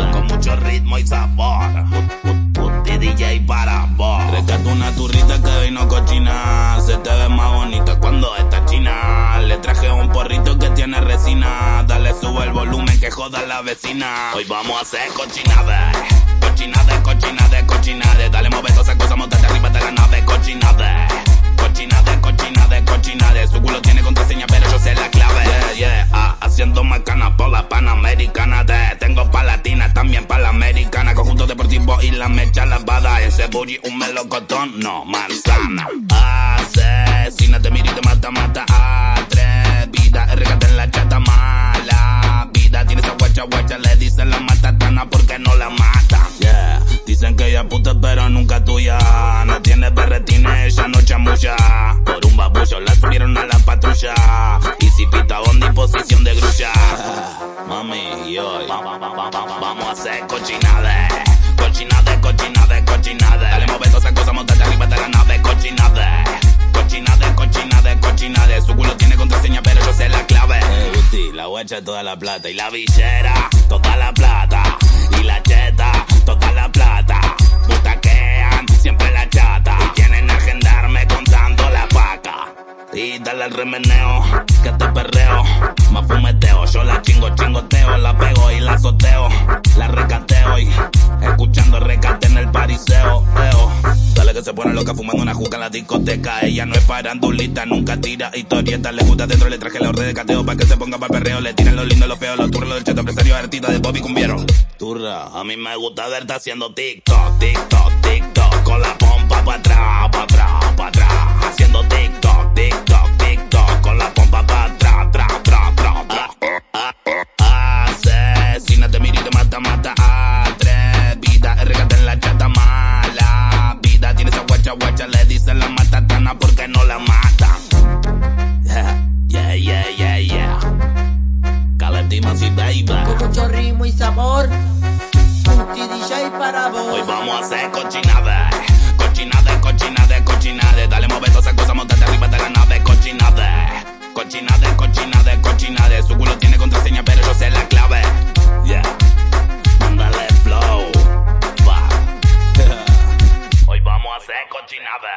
mucho ritmo y sabor. Puti DJ para vos. Rescato una turrita que vino cochina. Se te ve más bonita cuando está china. Le traje un porrito que tiene resina. Dale, sube el volumen que joda la vecina. Hoy vamos a hacer cochinada. Cochinada, cochinada, cochinada. Dale, mueve todas esas cosas, montate arriba de la nave. Booty, un melocotón, no manzana. Asesina, te mira y te mata, mata. Atrevida, regate en la chata mala. Vida tiene esa guacha, guacha. Le dicen la matatana porque no la mata. Yeah, dicen que ella puta, pero nunca tuya. No tiene berretines, ella no chamulla. Por un babullo la subieron a la patrulla. Y si pita onda y posición de grulla. Mami, y hoy Vamos a hacer cochinada. Cochinada, cochinada, guacha toda la plata y la villera, toda la plata. Y la cheta, toda la plata. Butaquean, siempre la chata. Y quieren agendarme contando la vaca. Y dale al remeneo, que te perreo, más fumeteo, yo la chingo, chingoteo, la pego y la soteo, la recateo y escuchando recate en el pariseo, eo. Dale que se pone loca fumando una juca en la discoteca, ella no es parandulita, nunca tira historieta, le gusta dentro, le traje la orden de cateo. Pa' que se ponga pa' perreo, le tiran lo lindo, lo feo, los turros del cheto empresario, artista de Bobby Cumbiero. Turra, a mí me gusta verte haciendo TikTok, TikTok, TikTok, con la pompa pa' atrás, pa' atrás, pa' atrás, haciendo TikTok, TikTok, TikTok, con la pompa pa' atrás, tra, tra, tra, tra. Asesina, te mira y te mata, mata, con mucho ritmo y sabor. Puti DJ para vos. Hoy vamos a hacer cochinada, eh. cochinada, eh, cochinada, eh, cochinada. Dale mover todas esas cosas, montate arriba de la nave, cochinada, cochinada, cochinada, cochinada. Su culo tiene contraseña, pero yo sé la clave. Yeah, mándale flow. Hoy vamos a hacer cochinada.